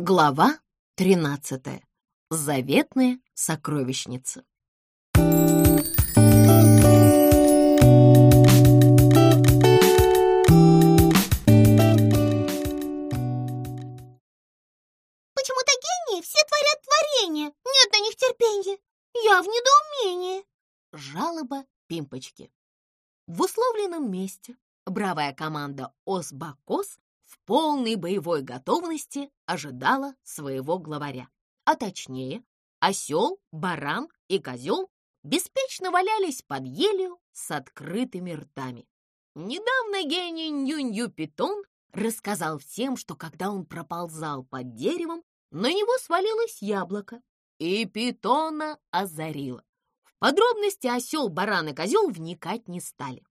Глава 13. Заветная сокровищница. Почему-то гении все творят творения. Нет на них терпения. Я в недоумении. Жалоба Пимпочки. В условленном месте бравая команда Осбакос в полной боевой готовности ожидала своего главаря. А точнее, осел, баран и козел беспечно валялись под елью с открытыми ртами. Недавно гений Нюнью Питон рассказал всем, что когда он проползал под деревом, на него свалилось яблоко, и Питона озарило. В подробности осел, баран и козел вникать не стали.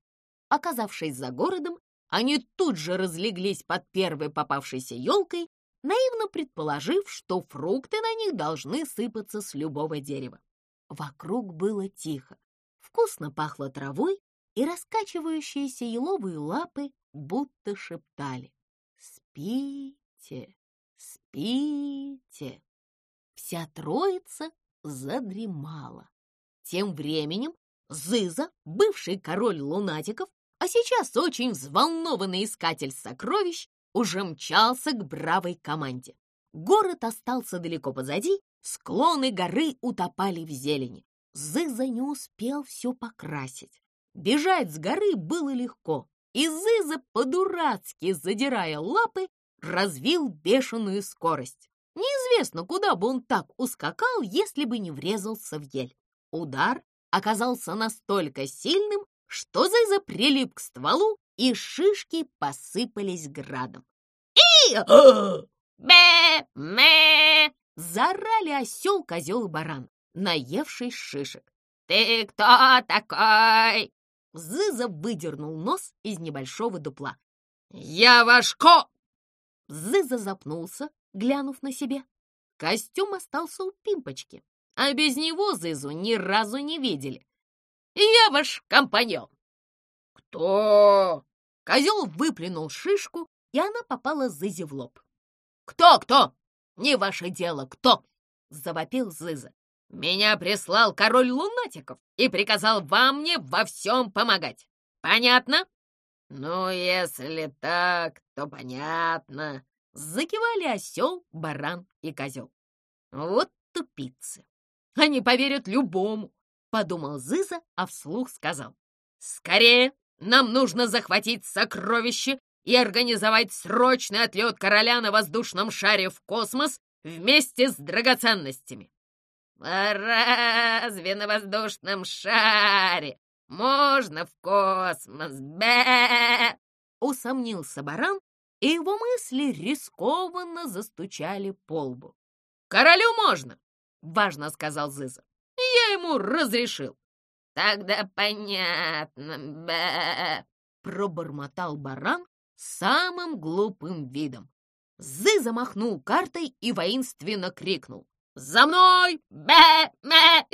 Оказавшись за городом, они тут же разлеглись под первой попавшейся елкой, наивно предположив, что фрукты на них должны сыпаться с любого дерева. Вокруг было тихо, вкусно пахло травой, и раскачивающиеся еловые лапы будто шептали «Спите, спите!» Вся троица задремала. Тем временем Зыза, бывший король лунатиков, а сейчас очень взволнованный искатель сокровищ, уже мчался к бравой команде. Город остался далеко позади, склоны горы утопали в зелени. Зыза не успел все покрасить. Бежать с горы было легко, и Зыза, по-дурацки задирая лапы, развил бешеную скорость. Неизвестно, куда бы он так ускакал, если бы не врезался в ель. Удар оказался настолько сильным, что Зыза прилип к стволу, и шишки посыпались градом. и бе-ме! Заорали осел, козел и баран, наевший шишек. «Ты кто такой?» Зыза выдернул нос из небольшого дупла. «Я ваш ко!» Зыза запнулся, глянув на себе. Костюм остался у Пимпочки, а без него Зызу ни разу не видели. «Я ваш компаньон!» «Кто?» Козел выплюнул шишку, и она попала Зызе в лоб. «Кто, кто? Не ваше дело, кто?» — завопил Зыза. «Меня прислал король лунатиков и приказал вам мне во всем помогать. Понятно?» «Ну, если так, то понятно», — закивали осел, баран и козел. «Вот тупицы! Они поверят любому!» — подумал Зыза, а вслух сказал. «Скорее! Нам нужно захватить сокровище и организовать срочный отлет короля на воздушном шаре в космос вместе с драгоценностями!» «А разве на воздушном шаре можно в космос? Бе!» Усомнился баран, и его мысли рискованно застучали по лбу. «Королю можно!» — важно сказал Зыза. «Я ему разрешил!» «Тогда понятно, бе!» — пробормотал баран самым глупым видом. Зыза махнул картой и воинственно крикнул. «За мной! Бе-ме!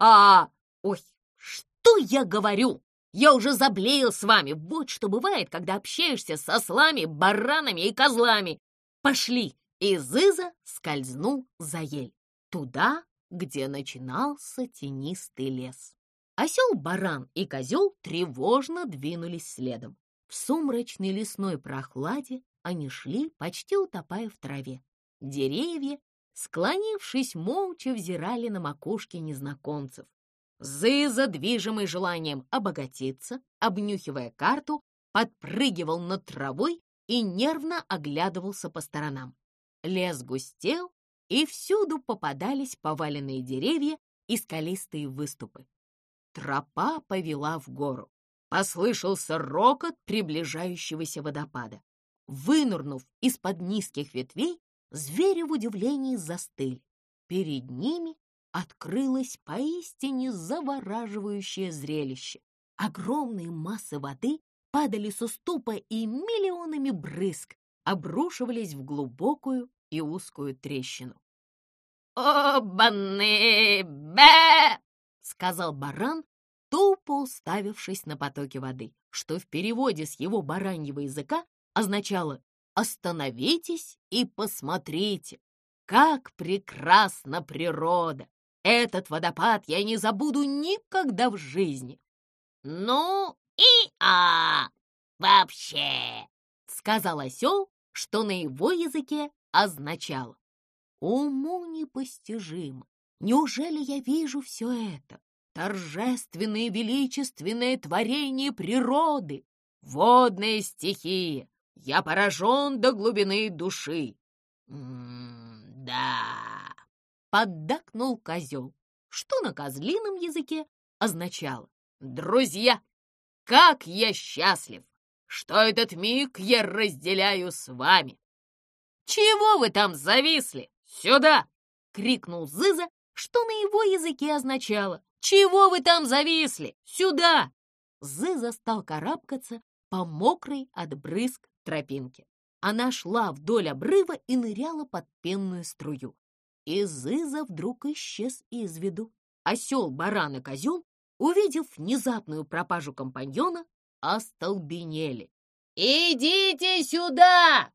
А! Ой, что я говорю? Я уже заблеял с вами. Вот что бывает, когда общаешься со слами, баранами и козлами. Пошли!» И Зыза скользнул за ель, туда, где начинался тенистый лес. Осел, баран и козел тревожно двинулись следом. В сумрачной лесной прохладе они шли, почти утопая в траве. Деревья склонившись, молча взирали на макушки незнакомцев. Зыза, движимый желанием обогатиться, обнюхивая карту, подпрыгивал над травой и нервно оглядывался по сторонам. Лес густел, и всюду попадались поваленные деревья и скалистые выступы. Тропа повела в гору. Послышался рокот приближающегося водопада. Вынырнув из-под низких ветвей, Звери в удивлении застыли. Перед ними открылось поистине завораживающее зрелище. Огромные массы воды падали с уступа и миллионами брызг обрушивались в глубокую и узкую трещину. «Обаны! Бе!» — сказал баран, тупо уставившись на потоки воды, что в переводе с его бараньего языка означало Остановитесь и посмотрите. Как прекрасна природа! Этот водопад я не забуду никогда в жизни. Ну и а вообще, сказал осел, что на его языке означало. Уму непостижимо. Неужели я вижу все это? Торжественное величественное творение природы, водная стихия. Я поражен до глубины души. «Да», — поддакнул козел, что на козлином языке означало «Друзья, как я счастлив, что этот миг я разделяю с вами!» «Чего вы там зависли? Сюда!» — крикнул Зыза, что на его языке означало «Чего вы там зависли? Сюда!» Зыза стал карабкаться по мокрой от брызг тропинке. Она шла вдоль обрыва и ныряла под пенную струю. И Зыза вдруг исчез из виду. Осел, баран и козел, увидев внезапную пропажу компаньона, остолбенели. «Идите сюда!»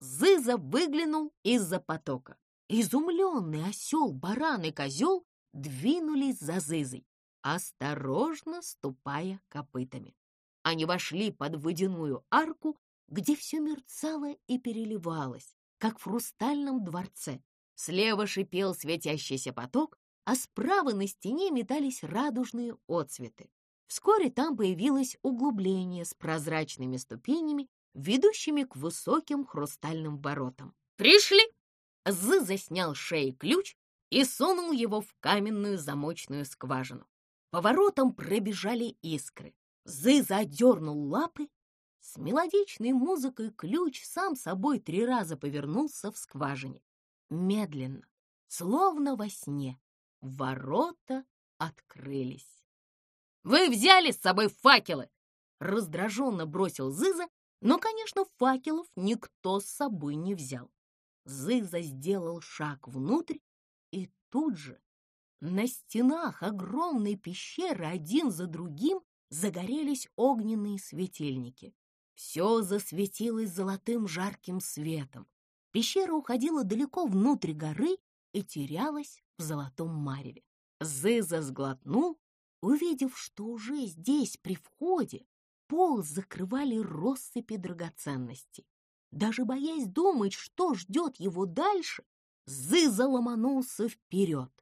Зыза выглянул из-за потока. Изумленный осел, баран и козел двинулись за Зызой, осторожно ступая копытами. Они вошли под водяную арку где все мерцало и переливалось, как в хрустальном дворце. Слева шипел светящийся поток, а справа на стене метались радужные отцветы. Вскоре там появилось углубление с прозрачными ступенями, ведущими к высоким хрустальным воротам. «Пришли!» Зы заснял шеи ключ и сунул его в каменную замочную скважину. По воротам пробежали искры. Зы задернул лапы с мелодичной музыкой ключ сам собой три раза повернулся в скважине. Медленно, словно во сне, ворота открылись. «Вы взяли с собой факелы!» Раздраженно бросил Зыза, но, конечно, факелов никто с собой не взял. Зыза сделал шаг внутрь, и тут же на стенах огромной пещеры один за другим загорелись огненные светильники. Все засветилось золотым жарким светом. Пещера уходила далеко внутрь горы и терялась в золотом мареве. Зыза сглотнул, увидев, что уже здесь, при входе, пол закрывали россыпи драгоценностей. Даже боясь думать, что ждет его дальше, Зыза ломанулся вперед.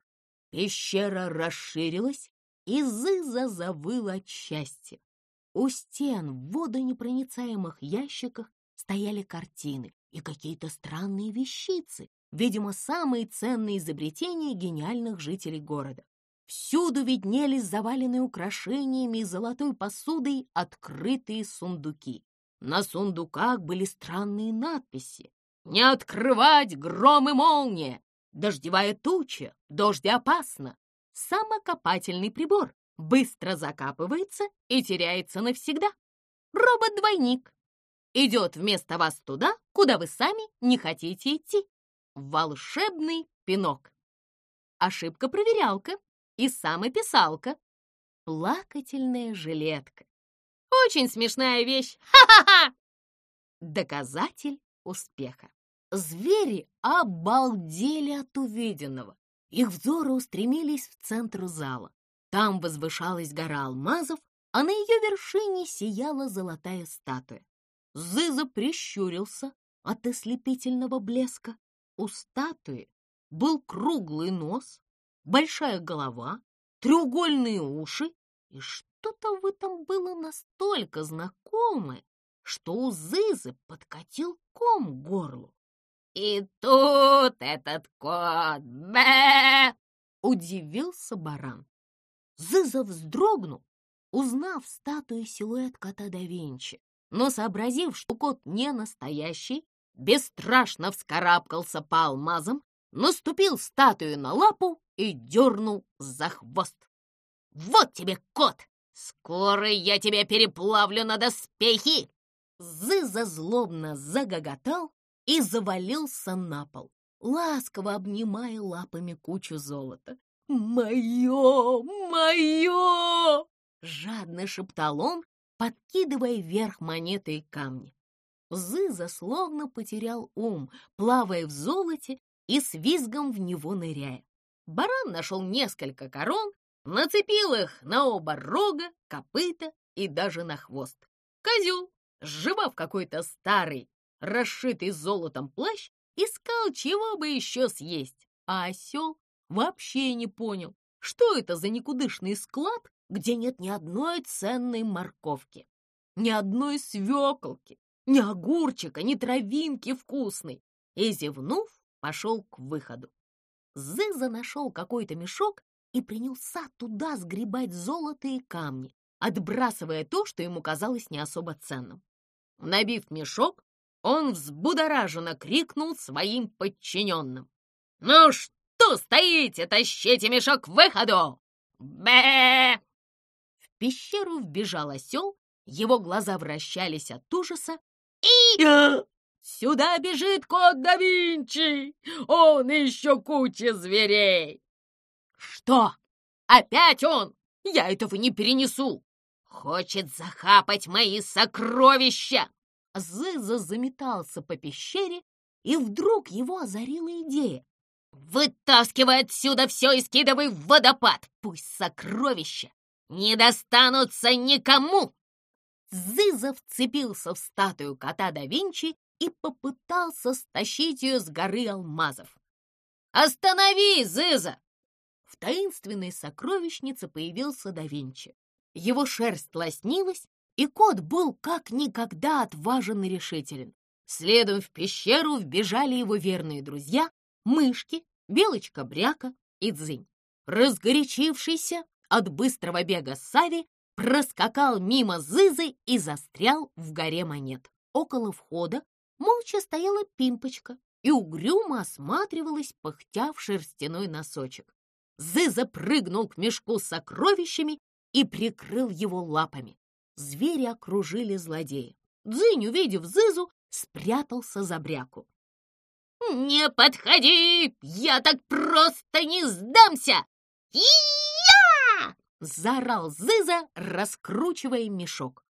Пещера расширилась, и Зыза завыл от счастья. У стен в водонепроницаемых ящиках стояли картины и какие-то странные вещицы, видимо, самые ценные изобретения гениальных жителей города. Всюду виднелись заваленные украшениями и золотой посудой открытые сундуки. На сундуках были странные надписи. «Не открывать гром и молния! Дождевая туча! Дождь опасно! Самокопательный прибор! быстро закапывается и теряется навсегда. Робот-двойник идет вместо вас туда, куда вы сами не хотите идти. Волшебный пинок. Ошибка-проверялка и самописалка. Плакательная жилетка. Очень смешная вещь. Ха-ха-ха! Доказатель успеха. Звери обалдели от увиденного. Их взоры устремились в центр зала. Там возвышалась гора алмазов, а на ее вершине сияла золотая статуя. Зыза прищурился от ослепительного блеска. У статуи был круглый нос, большая голова, треугольные уши, и что-то в этом было настолько знакомое, что у Зызы подкатил ком к горлу. «И тут этот кот! Бе!» — удивился баран. Зыза вздрогнул, узнав статую силуэт кота да Винчи, но, сообразив, что кот не настоящий, бесстрашно вскарабкался по алмазам, наступил статую на лапу и дернул за хвост. «Вот тебе, кот! Скоро я тебя переплавлю на доспехи!» Зыза злобно загоготал и завалился на пол, ласково обнимая лапами кучу золота. «Мое! Мое!» — жадно шептал он, подкидывая вверх монеты и камни. Зыза словно потерял ум, плавая в золоте и с визгом в него ныряя. Баран нашел несколько корон, нацепил их на оба рога, копыта и даже на хвост. Козел, сживав какой-то старый, расшитый золотом плащ, искал, чего бы еще съесть, а осел вообще не понял, что это за никудышный склад, где нет ни одной ценной морковки, ни одной свеколки, ни огурчика, ни травинки вкусной, и, зевнув, пошел к выходу. Зыза нашел какой-то мешок и принялся туда сгребать золото и камни, отбрасывая то, что ему казалось не особо ценным. Набив мешок, он взбудораженно крикнул своим подчиненным. «Ну что стоите? Тащите мешок к выходу!» Бе! В пещеру вбежал осел, его глаза вращались от ужаса, и... «Сюда бежит кот да Винчи! Он еще куча зверей!» «Что? Опять он? Я этого не перенесу! Хочет захапать мои сокровища!» Зыза заметался по пещере, и вдруг его озарила идея. «Вытаскивай отсюда все и скидывай в водопад! Пусть сокровища не достанутся никому!» Зыза вцепился в статую кота да Винчи и попытался стащить ее с горы алмазов. «Останови, Зыза!» Таинственной сокровищнице появился да Винчи. Его шерсть лоснилась, и кот был как никогда отважен и решителен. Следом в пещеру вбежали его верные друзья — мышки, белочка-бряка и дзынь. Разгорячившийся от быстрого бега Сави проскакал мимо Зызы и застрял в горе монет. Около входа молча стояла Пимпочка и угрюмо осматривалась, пыхтя в шерстяной носочек. Зыза прыгнул к мешку с сокровищами и прикрыл его лапами. Звери окружили злодея. Дзынь, увидев Зызу, спрятался за бряку. «Не подходи! Я так просто не сдамся!» «Я!» — заорал Зыза, раскручивая мешок.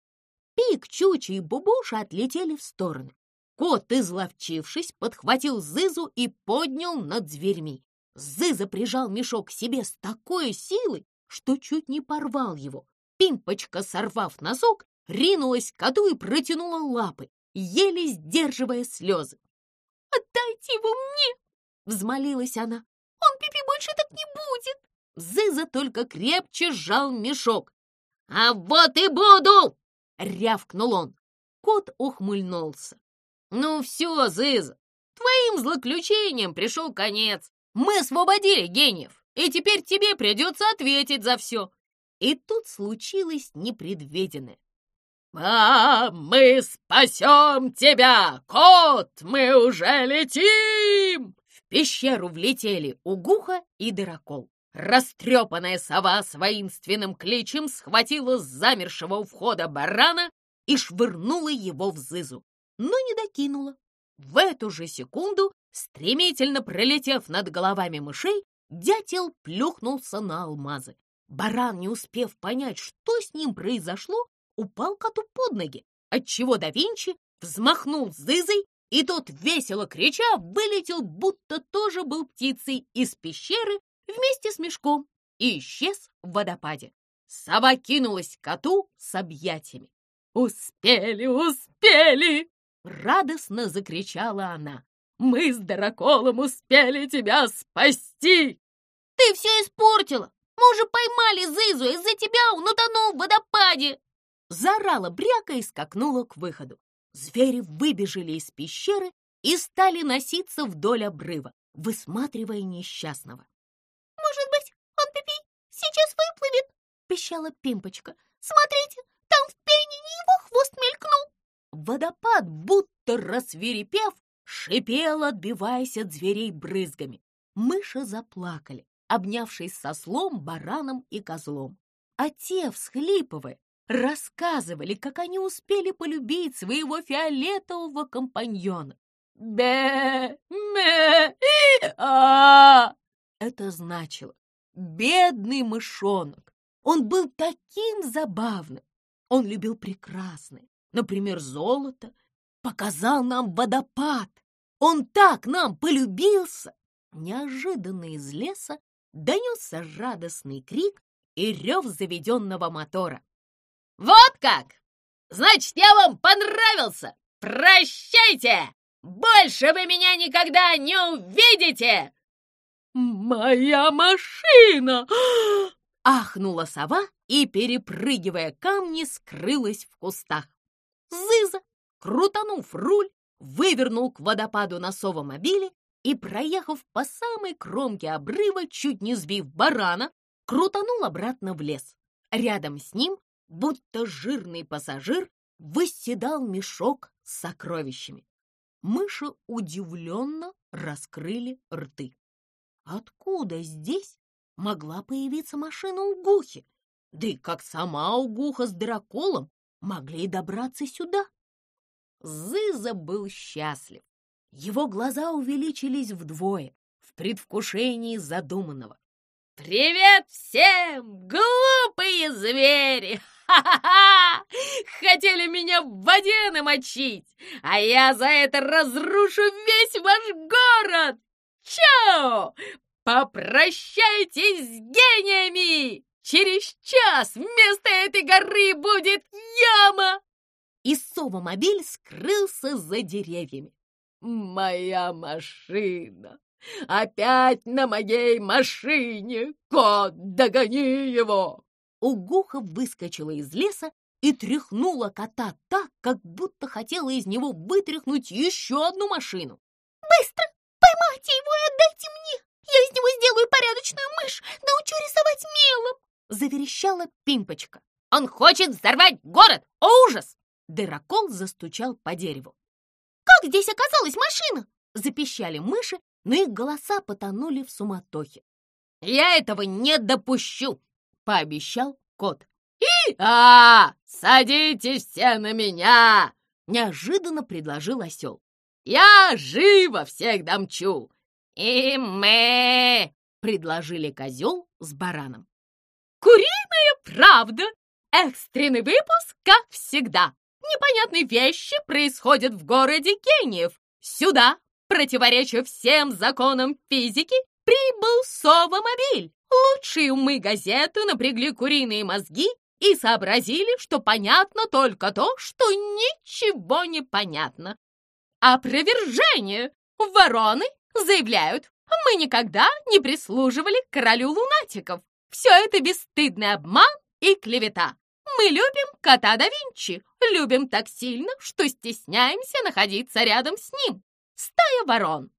Пик, Чучи и Бубуша отлетели в стороны. Кот, изловчившись, подхватил Зызу и поднял над зверьми. Зыза прижал мешок себе с такой силой, что чуть не порвал его. Пимпочка, сорвав носок, ринулась к коту и протянула лапы, еле сдерживая слезы. «Отдайте его мне!» — взмолилась она. «Он Пипи больше так не будет!» Зыза только крепче сжал мешок. «А вот и буду!» — рявкнул он. Кот ухмыльнулся. «Ну все, Зыза, твоим злоключением пришел конец. Мы освободили гениев, и теперь тебе придется ответить за все». И тут случилось непредвиденное. «А, мы спасем тебя, кот! Мы уже летим!» В пещеру влетели Угуха и Дырокол. Растрепанная сова с воинственным кличем схватила замершего у входа барана и швырнула его в зызу, но не докинула. В эту же секунду, стремительно пролетев над головами мышей, дятел плюхнулся на алмазы. Баран, не успев понять, что с ним произошло, упал коту под ноги, отчего да Винчи взмахнул зызой, и тот, весело крича, вылетел, будто тоже был птицей из пещеры вместе с мешком и исчез в водопаде. Сова кинулась коту с объятиями. «Успели, успели!» — радостно закричала она. «Мы с Драколом успели тебя спасти!» «Ты все испортила! Мы уже поймали Зызу, из-за тебя он утонул в водопаде!» Заорала бряка и скакнула к выходу. Звери выбежали из пещеры и стали носиться вдоль обрыва, высматривая несчастного. «Может быть, он Пипи сейчас выплывет?» — пищала Пимпочка. «Смотрите, там в пенине его хвост мелькнул!» Водопад, будто рассверепев, шипел, отбиваясь от зверей брызгами. Мыши заплакали, обнявшись со слом, бараном и козлом. А те, всхлипывая, рассказывали, как они успели полюбить своего фиолетового компаньона. бе ме а Это значило «бедный мышонок». Он был таким забавным. Он любил прекрасное, например, золото. Показал нам водопад. Он так нам полюбился, Неожиданно из леса донесся радостный крик и рев заведенного мотора. «Вот как! Значит, я вам понравился! Прощайте! Больше вы меня никогда не увидите!» «Моя машина!» — ахнула сова и, перепрыгивая камни, скрылась в кустах. Зыза, крутанув руль, вывернул к водопаду на совомобиле и, проехав по самой кромке обрыва, чуть не сбив барана, крутанул обратно в лес. Рядом с ним, будто жирный пассажир, восседал мешок с сокровищами. Мыши удивленно раскрыли рты. Откуда здесь могла появиться машина Угухи? Да и как сама Угуха с драколом могли добраться сюда? Зыза был счастлив. Его глаза увеличились вдвое в предвкушении задуманного. «Привет всем, глупые звери! Ха-ха-ха! Хотели меня в воде намочить, а я за это разрушу весь ваш город! Чао! Попрощайтесь с гениями! Через час вместо этой горы будет яма!» И совомобиль скрылся за деревьями. «Моя машина! Опять на моей машине! Кот, догони его!» Угуха выскочила из леса и тряхнула кота так, как будто хотела из него вытряхнуть еще одну машину. «Быстро! Поймайте его и отдайте мне! Я из него сделаю порядочную мышь, научу рисовать мелом!» Заверещала Пимпочка. «Он хочет взорвать город! О, ужас!» Дырокол застучал по дереву. «Как здесь оказалась машина?» Запищали мыши, но их голоса потонули в суматохе. «Я этого не допущу!» — пообещал кот. «И, а, садитесь все на меня!» — неожиданно предложил осел. «Я живо всех домчу!» «И мы!» — предложили козел с бараном. «Куриная правда! Экстренный выпуск, как всегда! Непонятные вещи происходят в городе гениев! Сюда, противоречия всем законам физики, прибыл совомобиль! Лучшие умы газеты напрягли куриные мозги и сообразили, что понятно только то, что ничего не понятно. Опровержение! Вороны заявляют, мы никогда не прислуживали королю лунатиков. Все это бесстыдный обман и клевета. Мы любим кота да Винчи, любим так сильно, что стесняемся находиться рядом с ним. Стая ворон.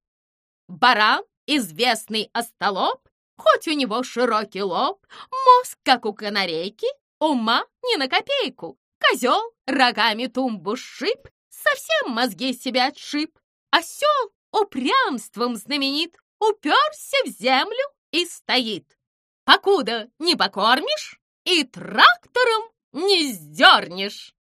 Баран, известный остолоп, хоть у него широкий лоб, мозг, как у канарейки, ума не на копейку. Козел рогами тумбу шип, совсем мозги себя отшиб. Осел упрямством знаменит, уперся в землю и стоит. Покуда не покормишь и трактором не сдернешь.